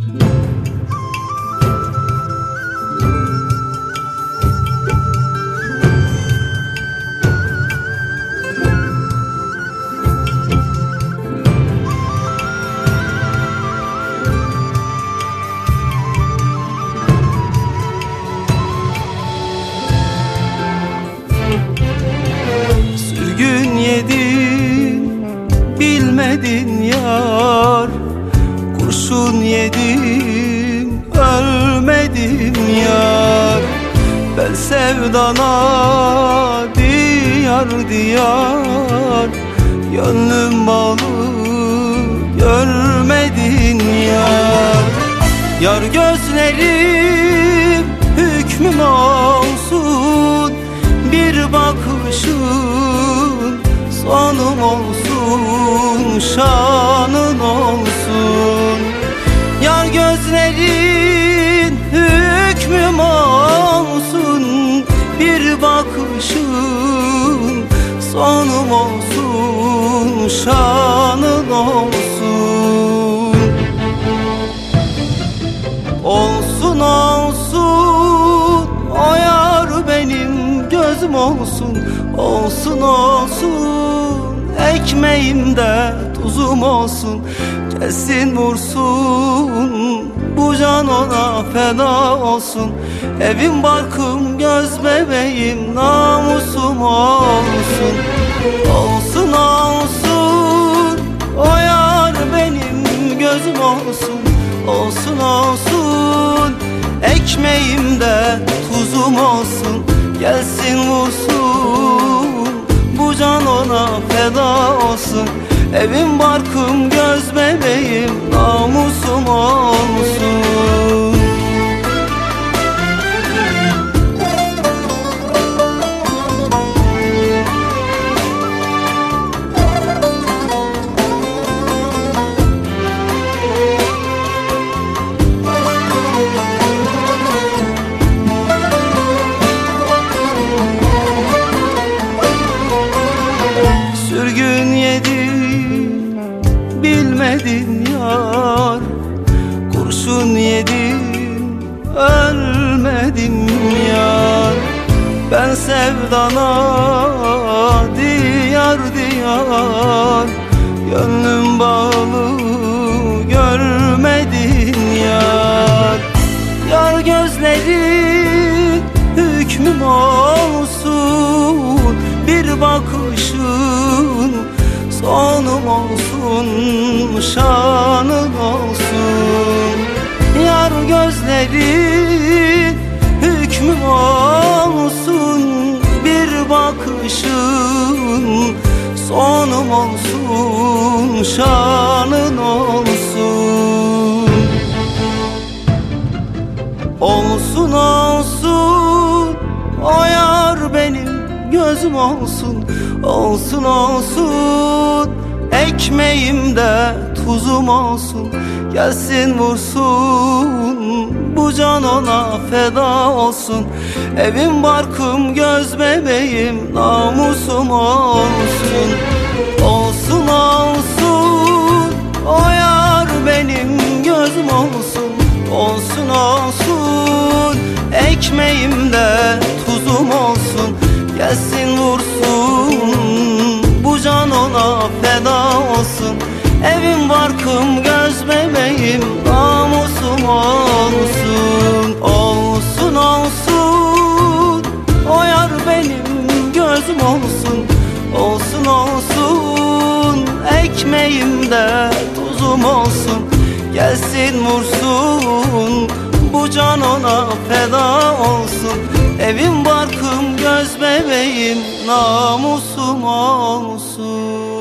Sürgün yedin bilmedin Kurşun yedim ölmedim yar. Ben sevdana diyar diyar Gönlüm bağlı görmedin yar. Yar gözlerim hükmüm olsun Bir bakışın sonum olsun Şanın olsun bakışın sonum olsun Şanın olsun. Olsun olsun o yar benim gözüm olsun. Olsun olsun ekmeğimde tuzum olsun. Kesin vursun bu can ona feda olsun. Evim barkım göz bebeğim namusum olsun. Olsun olsun o yar benim gözüm olsun. Olsun olsun Ekmeğimde tuzum olsun. Gelsin vursun Bu can ona feda olsun. Evim barkım göz bebeğim Namusum Sürgün yedin bilmedin yar. Kurşun yedim ölmedim yar. Ben sevdana diyar diyar Gönlüm bağlı görmedin yar. Yar gözlerin hükmüm Bir bakışın sonum olsun Şanın olsun. Yar gözlerin hükmüm olsun Bir bakışın sonum olsun Şanın olsun gözüm olsun Olsun olsun. Ekmeğimde tuzum olsun. Gelsin vursun bu can ona feda olsun. Evim barkım göz bebeğim namusum olsun. Olsun olsun. O yar benim gözüm olsun. Olsun olsun. Ekmeğimde tuzum olsun Gelsin vursun. Bu can ona feda olsun. Evim barkım göz bebeğim namusum olsun. Olsun olsun. O yar benim gözüm olsun. Olsun olsun. Ekmeğimde tuzum olsun. Gelsin vursun bu can ona feda olsun. Evim barkım göz bebeğim namusum olsun